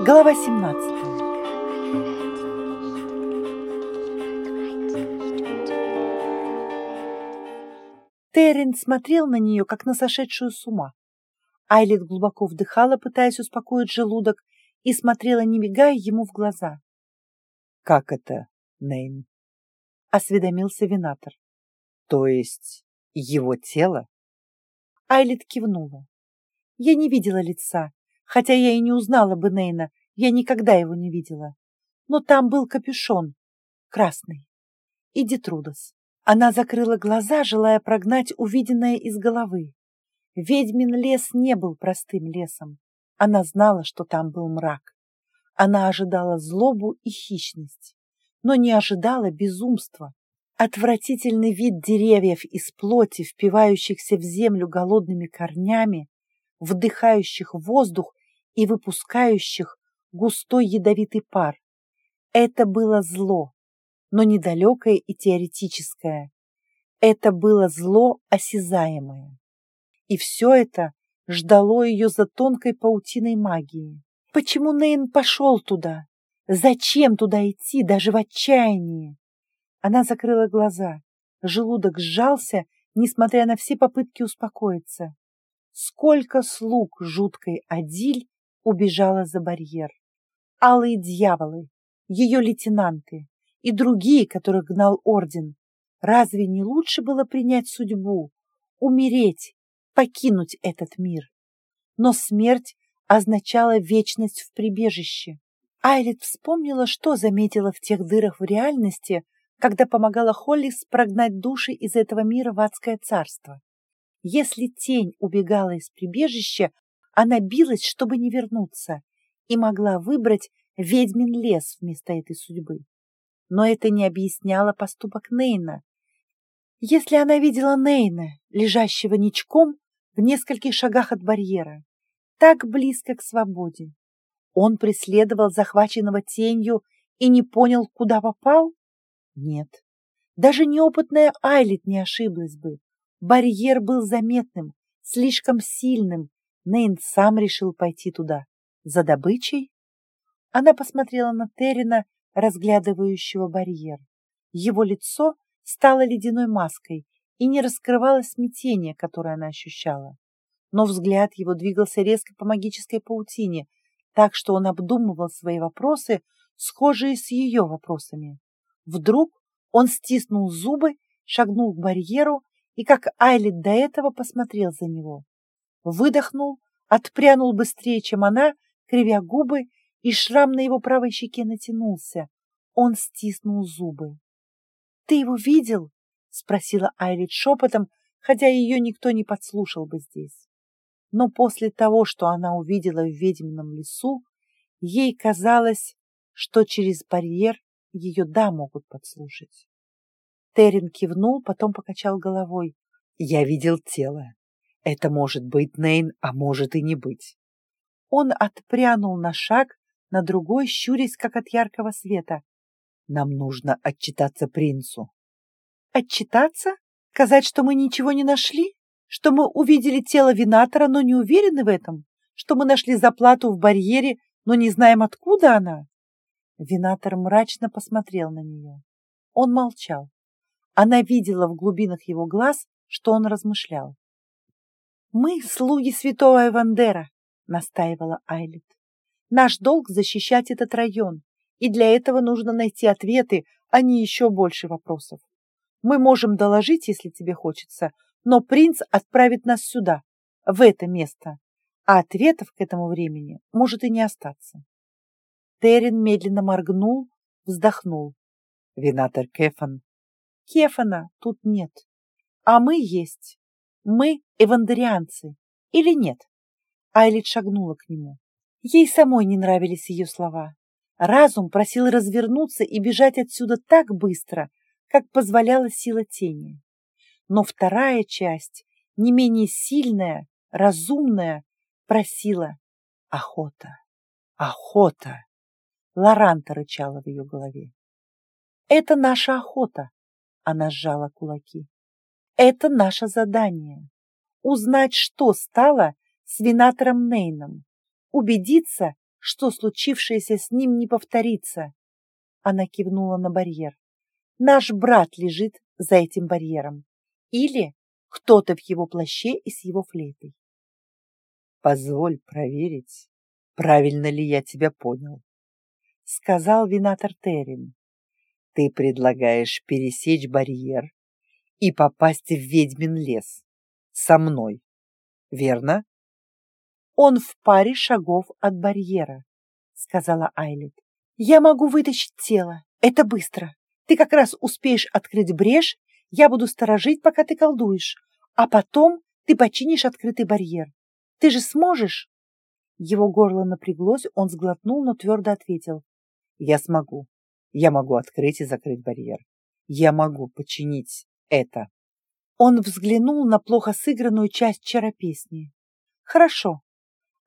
Глава 17 Террен смотрел на нее, как на сошедшую с ума. Айлит глубоко вдыхала, пытаясь успокоить желудок, и смотрела, не мигая, ему в глаза. «Как это, Нейн?» — осведомился Винатор. «То есть его тело?» Айлит кивнула. Я не видела лица, хотя я и не узнала бы Нейна, я никогда его не видела. Но там был капюшон, красный, и Детрудос. Она закрыла глаза, желая прогнать увиденное из головы. Ведьмин лес не был простым лесом. Она знала, что там был мрак. Она ожидала злобу и хищность, но не ожидала безумства. Отвратительный вид деревьев из плоти, впивающихся в землю голодными корнями, вдыхающих воздух и выпускающих густой ядовитый пар. Это было зло, но недалекое и теоретическое. Это было зло осязаемое. И все это ждало ее за тонкой паутиной магии. Почему Нейн пошел туда? Зачем туда идти, даже в отчаянии? Она закрыла глаза. Желудок сжался, несмотря на все попытки успокоиться. Сколько слуг жуткой Адиль убежала за барьер. Алые дьяволы, ее лейтенанты и другие, которых гнал орден. Разве не лучше было принять судьбу, умереть, покинуть этот мир? Но смерть означала вечность в прибежище. Айлит вспомнила, что заметила в тех дырах в реальности, когда помогала Холлис прогнать души из этого мира в адское царство. Если тень убегала из прибежища, она билась, чтобы не вернуться, и могла выбрать ведьмин лес вместо этой судьбы. Но это не объясняло поступок Нейна. Если она видела Нейна, лежащего ничком в нескольких шагах от барьера, так близко к свободе, он преследовал захваченного тенью и не понял, куда попал? Нет, даже неопытная Айлит не ошиблась бы. Барьер был заметным, слишком сильным. Нейн сам решил пойти туда. За добычей? Она посмотрела на Террина, разглядывающего барьер. Его лицо стало ледяной маской и не раскрывало смятение, которое она ощущала. Но взгляд его двигался резко по магической паутине, так что он обдумывал свои вопросы, схожие с ее вопросами. Вдруг он стиснул зубы, шагнул к барьеру и, как Айлит до этого, посмотрел за него. Выдохнул, отпрянул быстрее, чем она, кривя губы, и шрам на его правой щеке натянулся. Он стиснул зубы. — Ты его видел? — спросила Айлит шепотом, хотя ее никто не подслушал бы здесь. Но после того, что она увидела в ведьмином лесу, ей казалось, что через барьер ее да могут подслушать. Терен кивнул, потом покачал головой. Я видел тело. Это может быть Нейн, а может и не быть. Он отпрянул на шаг, на другой, щурясь, как от яркого света. Нам нужно отчитаться принцу. Отчитаться? Сказать, что мы ничего не нашли? Что мы увидели тело Винатора, но не уверены в этом? Что мы нашли заплату в барьере, но не знаем, откуда она? Винатор мрачно посмотрел на нее. Он молчал. Она видела в глубинах его глаз, что он размышлял. «Мы слуги святого Эвандера», — настаивала Айлит. «Наш долг — защищать этот район, и для этого нужно найти ответы, а не еще больше вопросов. Мы можем доложить, если тебе хочется, но принц отправит нас сюда, в это место, а ответов к этому времени может и не остаться». Терен медленно моргнул, вздохнул. Винатор Кефан Кефана тут нет. А мы есть. Мы эвандерианцы. Или нет? Айлит шагнула к нему. Ей самой не нравились ее слова. Разум просил развернуться и бежать отсюда так быстро, как позволяла сила тени. Но вторая часть, не менее сильная, разумная, просила охота, охота. Лоранта рычала в ее голове. Это наша охота, она сжала кулаки. Это наше задание. Узнать, что стало с винатором Нейном. Убедиться, что случившееся с ним не повторится. Она кивнула на барьер. Наш брат лежит за этим барьером. Или кто-то в его плаще и с его флейтой. Позволь проверить, правильно ли я тебя понял, сказал винатор Террин. Ты предлагаешь пересечь барьер и попасть в ведьмин лес со мной, верно? Он в паре шагов от барьера, сказала Айлет. Я могу вытащить тело. Это быстро. Ты как раз успеешь открыть брешь, я буду сторожить, пока ты колдуешь, а потом ты починишь открытый барьер. Ты же сможешь? Его горло напряглось, он сглотнул, но твердо ответил. Я смогу. Я могу открыть и закрыть барьер. Я могу починить это. Он взглянул на плохо сыгранную часть чаропесни. Хорошо.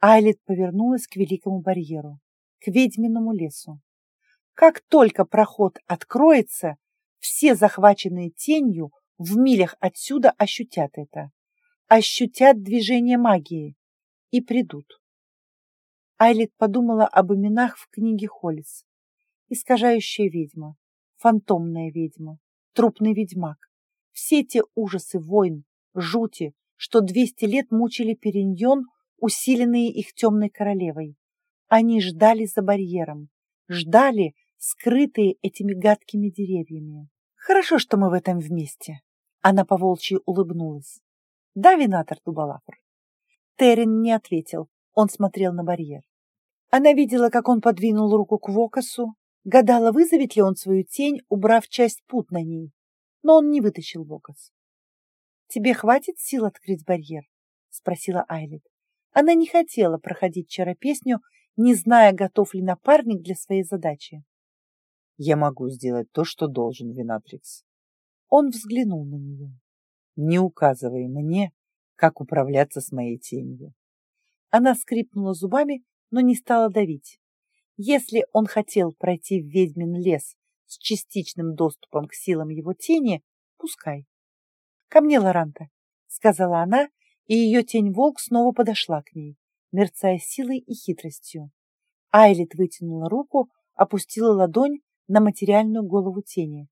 Айлет повернулась к великому барьеру, к ведьминому лесу. Как только проход откроется, все захваченные тенью в милях отсюда ощутят это. Ощутят движение магии и придут. Айлет подумала об именах в книге Холлис. Искажающая ведьма, фантомная ведьма, трупный ведьмак. Все те ужасы войн, жути, что двести лет мучили Периньон, усиленные их темной королевой. Они ждали за барьером, ждали, скрытые этими гадкими деревьями. Хорошо, что мы в этом вместе. Она поволчьи улыбнулась. Да, винатор Дубалафр. Терен не ответил, он смотрел на барьер. Она видела, как он подвинул руку к Вокасу, гадала, вызовет ли он свою тень, убрав часть пут на ней, но он не вытащил Вокас. «Тебе хватит сил открыть барьер?» — спросила Айлет. Она не хотела проходить чаропесню, не зная, готов ли напарник для своей задачи. Я могу сделать то, что должен, Винатрикс. Он взглянул на нее. Не указывай мне, как управляться с моей тенью. Она скрипнула зубами, но не стала давить. Если он хотел пройти в ведьмин лес с частичным доступом к силам его тени, пускай. «Ко мне, Лоранта», — сказала она, и ее тень-волк снова подошла к ней, мерцая силой и хитростью. Айлит вытянула руку, опустила ладонь на материальную голову тени.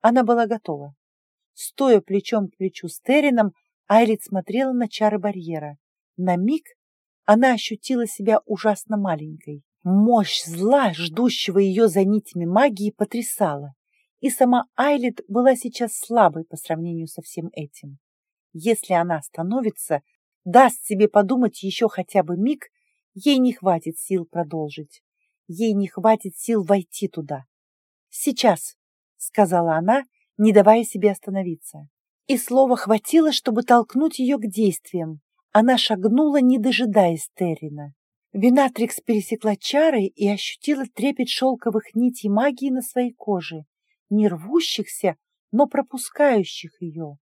Она была готова. Стоя плечом к плечу с Терином, Айлит смотрела на чары барьера. На миг она ощутила себя ужасно маленькой. Мощь зла, ждущего ее за нитями магии, потрясала. И сама Айлит была сейчас слабой по сравнению со всем этим. Если она остановится, даст себе подумать еще хотя бы миг, ей не хватит сил продолжить. Ей не хватит сил войти туда. «Сейчас», — сказала она, не давая себе остановиться. И слова хватило, чтобы толкнуть ее к действиям. Она шагнула, не дожидаясь Террина. Винатрикс пересекла чары и ощутила трепет шелковых нитей магии на своей коже, не рвущихся, но пропускающих ее.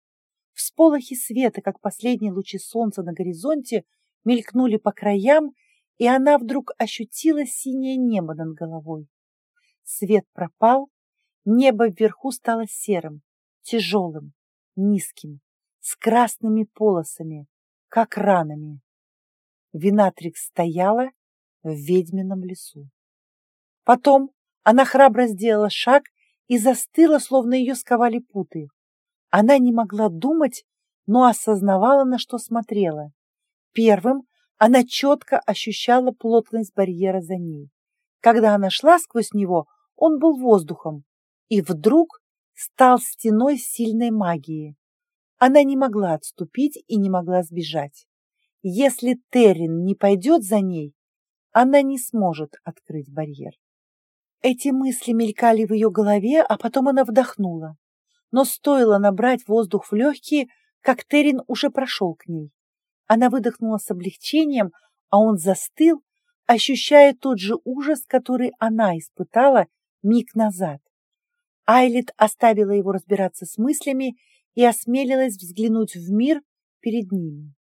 Всполохи света, как последние лучи солнца на горизонте, мелькнули по краям, и она вдруг ощутила синее небо над головой. Свет пропал, небо вверху стало серым, тяжелым, низким, с красными полосами, как ранами. Винатрикс стояла в ведьмином лесу. Потом она храбро сделала шаг и застыла, словно ее сковали путы. Она не могла думать, но осознавала, на что смотрела. Первым она четко ощущала плотность барьера за ней. Когда она шла сквозь него, он был воздухом, и вдруг стал стеной сильной магии. Она не могла отступить и не могла сбежать. Если Террин не пойдет за ней, она не сможет открыть барьер. Эти мысли мелькали в ее голове, а потом она вдохнула. Но стоило набрать воздух в легкие, как Террин уже прошел к ней. Она выдохнула с облегчением, а он застыл, ощущая тот же ужас, который она испытала миг назад. Айлит оставила его разбираться с мыслями и осмелилась взглянуть в мир перед ними.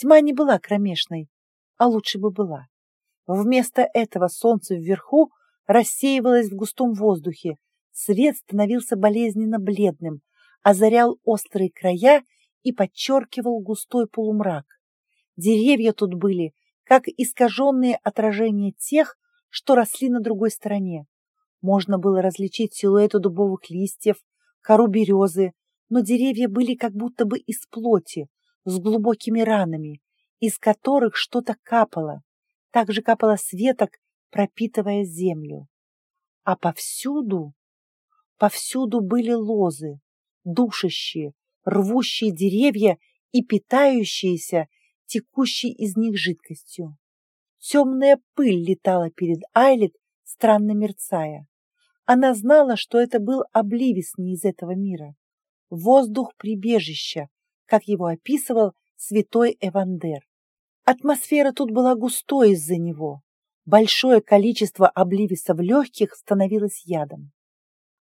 Тьма не была кромешной, а лучше бы была. Вместо этого солнце вверху рассеивалось в густом воздухе, свет становился болезненно бледным, озарял острые края и подчеркивал густой полумрак. Деревья тут были, как искаженные отражения тех, что росли на другой стороне. Можно было различить силуэты дубовых листьев, кору березы, но деревья были как будто бы из плоти, с глубокими ранами, из которых что-то капало. Так же капало с веток, пропитывая землю. А повсюду, повсюду были лозы, душащие, рвущие деревья и питающиеся, текущей из них жидкостью. Темная пыль летала перед Айлет, странно мерцая. Она знала, что это был обливис не из этого мира. Воздух прибежища, как его описывал святой Эвандер. Атмосфера тут была густой из-за него. Большое количество обливисов легких становилось ядом.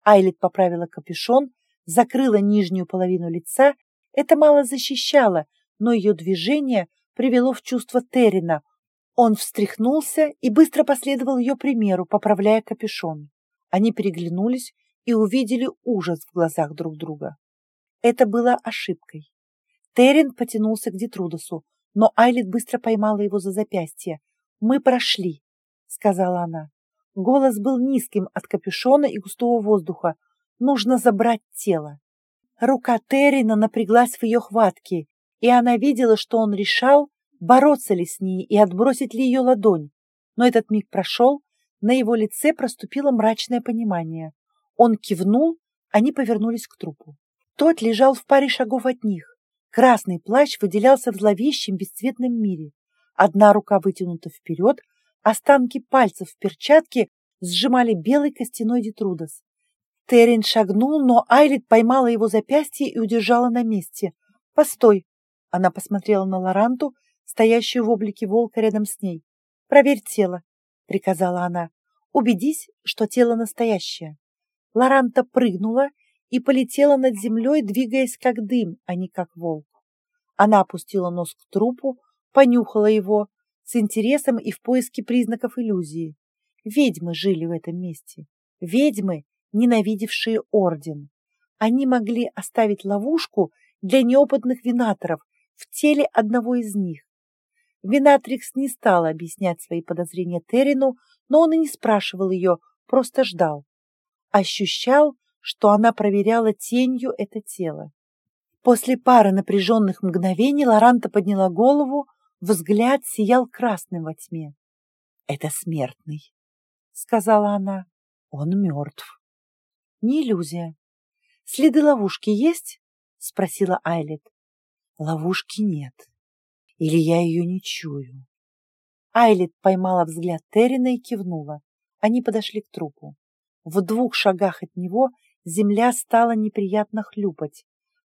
Айлет поправила капюшон, закрыла нижнюю половину лица. Это мало защищало, но ее движение привело в чувство Террина. Он встряхнулся и быстро последовал ее примеру, поправляя капюшон. Они переглянулись и увидели ужас в глазах друг друга. Это было ошибкой. Террин потянулся к Детрудосу, но Айлит быстро поймала его за запястье. «Мы прошли», — сказала она. Голос был низким от капюшона и густого воздуха. «Нужно забрать тело». Рука Террина напряглась в ее хватке, и она видела, что он решал, бороться ли с ней и отбросить ли ее ладонь. Но этот миг прошел, на его лице проступило мрачное понимание. Он кивнул, они повернулись к трупу. Тот лежал в паре шагов от них. Красный плащ выделялся в зловещем бесцветном мире. Одна рука вытянута вперед, останки пальцев в перчатке сжимали белый костяной детрудос. Террин шагнул, но Айлит поймала его запястье и удержала на месте. «Постой!» Она посмотрела на Лоранту, стоящую в облике волка рядом с ней. «Проверь тело», — приказала она. «Убедись, что тело настоящее». Лоранта прыгнула и полетела над землей, двигаясь как дым, а не как волк. Она опустила нос к трупу, понюхала его с интересом и в поиске признаков иллюзии. Ведьмы жили в этом месте. Ведьмы, ненавидевшие орден. Они могли оставить ловушку для неопытных винаторов в теле одного из них. Винатрикс не стала объяснять свои подозрения Терину, но он и не спрашивал ее, просто ждал. Ощущал, что она проверяла тенью это тело. После пары напряженных мгновений Лоранта подняла голову, взгляд сиял красным во тьме. «Это смертный», — сказала она. «Он мертв». «Не иллюзия. Следы ловушки есть?» — спросила Айлет. «Ловушки нет. Или я ее не чую?» Айлет поймала взгляд Террина и кивнула. Они подошли к трупу. В двух шагах от него Земля стала неприятно хлюпать.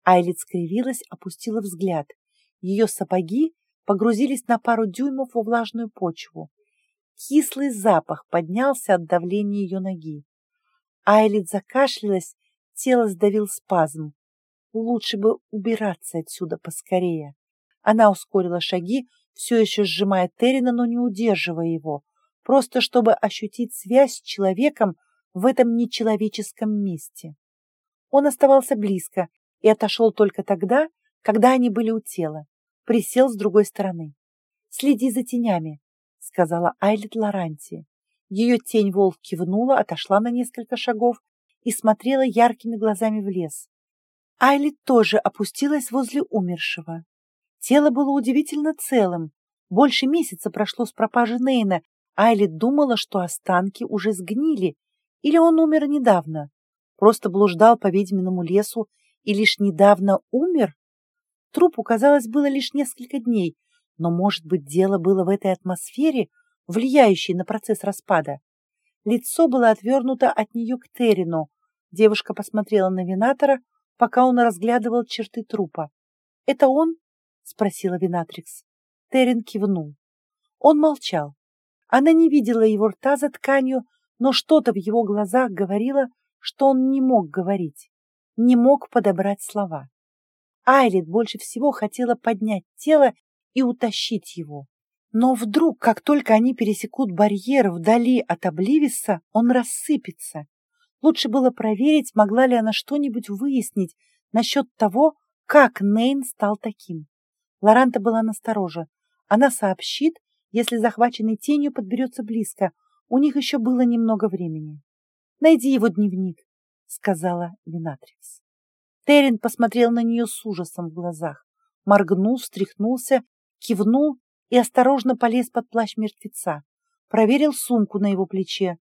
Айлит скривилась, опустила взгляд. Ее сапоги погрузились на пару дюймов во влажную почву. Кислый запах поднялся от давления ее ноги. Айлит закашлялась, тело сдавил спазм. Лучше бы убираться отсюда поскорее. Она ускорила шаги, все еще сжимая Террина, но не удерживая его, просто чтобы ощутить связь с человеком, в этом нечеловеческом месте. Он оставался близко и отошел только тогда, когда они были у тела. Присел с другой стороны. «Следи за тенями», — сказала Айлет Лоранти. Ее тень волк кивнула, отошла на несколько шагов и смотрела яркими глазами в лес. Айлет тоже опустилась возле умершего. Тело было удивительно целым. Больше месяца прошло с пропажи Нейна. Айлет думала, что останки уже сгнили или он умер недавно, просто блуждал по ведьминому лесу и лишь недавно умер? Трупу, казалось, было лишь несколько дней, но, может быть, дело было в этой атмосфере, влияющей на процесс распада. Лицо было отвернуто от нее к Терину. Девушка посмотрела на Винатора, пока он разглядывал черты трупа. «Это он?» — спросила Винатрикс. Терин кивнул. Он молчал. Она не видела его рта за тканью, но что-то в его глазах говорило, что он не мог говорить, не мог подобрать слова. Айлит больше всего хотела поднять тело и утащить его. Но вдруг, как только они пересекут барьер вдали от Обливиса, он рассыпется. Лучше было проверить, могла ли она что-нибудь выяснить насчет того, как Нейн стал таким. Лоранта была настороже. Она сообщит, если захваченный тенью подберется близко, У них еще было немного времени. «Найди его дневник», — сказала Винатрикс. Террин посмотрел на нее с ужасом в глазах, моргнул, встряхнулся, кивнул и осторожно полез под плащ мертвеца, проверил сумку на его плече.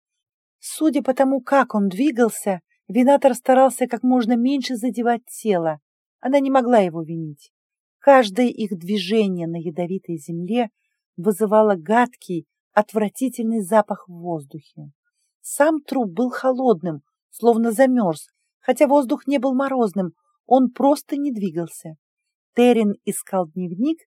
Судя по тому, как он двигался, Винатор старался как можно меньше задевать тело. Она не могла его винить. Каждое их движение на ядовитой земле вызывало гадкий, отвратительный запах в воздухе. Сам труп был холодным, словно замерз, хотя воздух не был морозным, он просто не двигался. Террин искал дневник,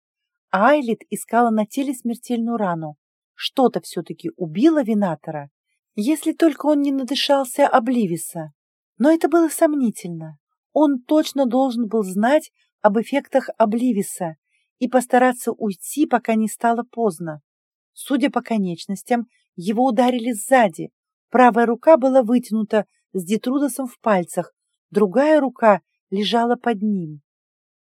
а Айлит искала на теле смертельную рану. Что-то все-таки убило Винатора, если только он не надышался обливиса. Но это было сомнительно. Он точно должен был знать об эффектах обливиса и постараться уйти, пока не стало поздно. Судя по конечностям, его ударили сзади. Правая рука была вытянута с Детрудосом в пальцах, другая рука лежала под ним.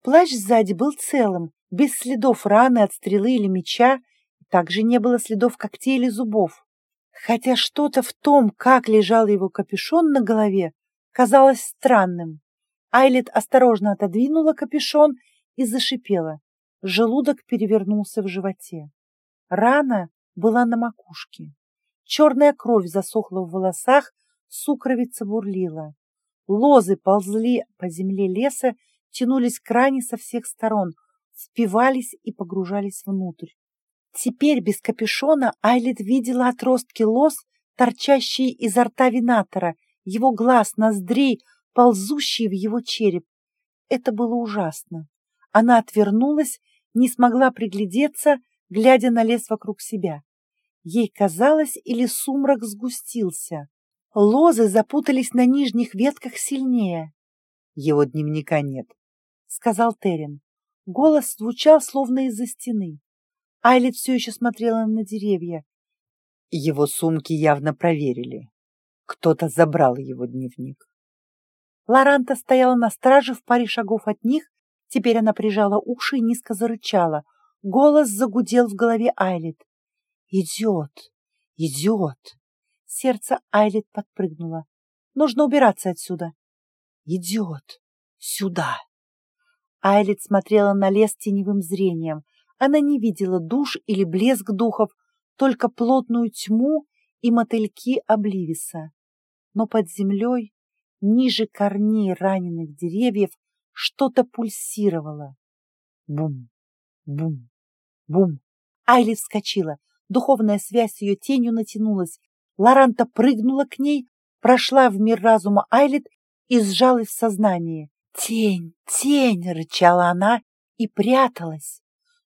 Плащ сзади был целым, без следов раны от стрелы или меча, также не было следов когтей или зубов. Хотя что-то в том, как лежал его капюшон на голове, казалось странным. Айлет осторожно отодвинула капюшон и зашипела. Желудок перевернулся в животе. Рана была на макушке. Черная кровь засохла в волосах, сукровица бурлила. Лозы ползли по земле леса, тянулись к ране со всех сторон, впивались и погружались внутрь. Теперь без капюшона Айлет видела отростки лоз, торчащие изо рта винатора, его глаз, ноздрей, ползущие в его череп. Это было ужасно. Она отвернулась, не смогла приглядеться, глядя на лес вокруг себя. Ей казалось, или сумрак сгустился. Лозы запутались на нижних ветках сильнее. «Его дневника нет», — сказал Терен. Голос звучал, словно из-за стены. Айлет все еще смотрела на деревья. Его сумки явно проверили. Кто-то забрал его дневник. Лоранта стояла на страже в паре шагов от них. Теперь она прижала уши и низко зарычала. Голос загудел в голове Айлет. «Идет! Идет!» Сердце Айлет подпрыгнуло. «Нужно убираться отсюда!» «Идет! Сюда!» Айлет смотрела на лес теневым зрением. Она не видела душ или блеск духов, только плотную тьму и мотыльки обливиса. Но под землей, ниже корней раненых деревьев, что-то пульсировало. Бум, бум, бум. Айли вскочила. Духовная связь с ее тенью натянулась. Лоранта прыгнула к ней, прошла в мир разума Айлит и сжалась в сознании. «Тень, тень!» — рычала она и пряталась.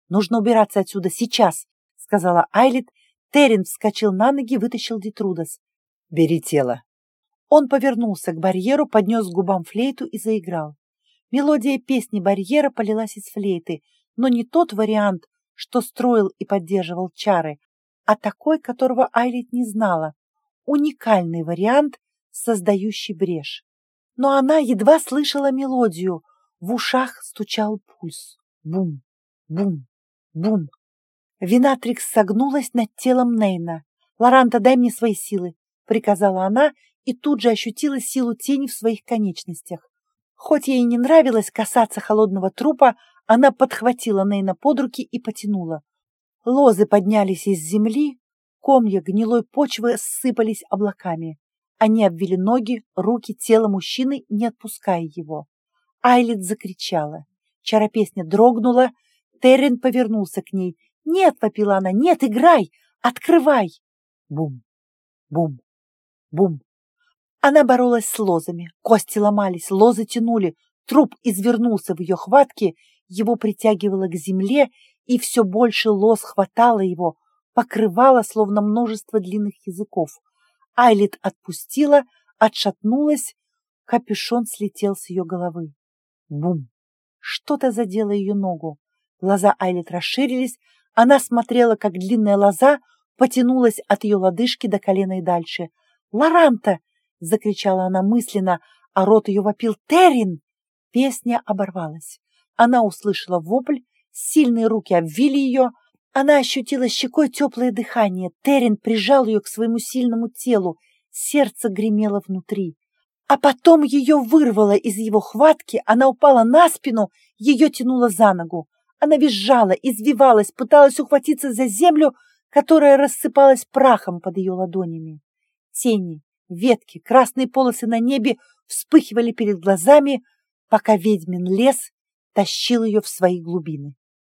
«Нужно убираться отсюда сейчас», — сказала Айлит. Терен вскочил на ноги, вытащил Детрудас. «Бери тело». Он повернулся к барьеру, поднес к губам флейту и заиграл. Мелодия песни барьера полилась из флейты, но не тот вариант, что строил и поддерживал чары, а такой, которого Айлит не знала. Уникальный вариант, создающий брешь. Но она едва слышала мелодию, в ушах стучал пульс. Бум, бум, Бум! Винатрикс согнулась над телом Нейна. «Лоранта, дай мне свои силы!» — приказала она и тут же ощутила силу тени в своих конечностях. Хоть ей не нравилось касаться холодного трупа, она подхватила Нейна под руки и потянула. Лозы поднялись из земли, комья гнилой почвы сыпались облаками. Они обвили ноги, руки, тело мужчины, не отпуская его. Айлит закричала. Чаропесня дрогнула, Террен повернулся к ней. «Нет!» — попила она. «Нет, играй! Открывай!» Бум! Бум! Бум! Она боролась с лозами. Кости ломались, лозы тянули. Труп извернулся в ее хватке, его притягивало к земле, и все больше лоз хватало его, покрывало, словно множество длинных языков. Айлит отпустила, отшатнулась, капюшон слетел с ее головы. Бум! Что-то задело ее ногу. Глаза Айлет расширились, она смотрела, как длинная лоза потянулась от ее лодыжки до колена и дальше. «Лоранта!» — закричала она мысленно, а рот ее вопил «Террин!» Песня оборвалась. Она услышала вопль, сильные руки обвили ее, Она ощутила щекой теплое дыхание. Терен прижал ее к своему сильному телу. Сердце гремело внутри. А потом ее вырвало из его хватки, она упала на спину, ее тянуло за ногу. Она визжала, извивалась, пыталась ухватиться за землю, которая рассыпалась прахом под ее ладонями. Тени, ветки, красные полосы на небе вспыхивали перед глазами, пока ведьмин лес тащил ее в свои глубины.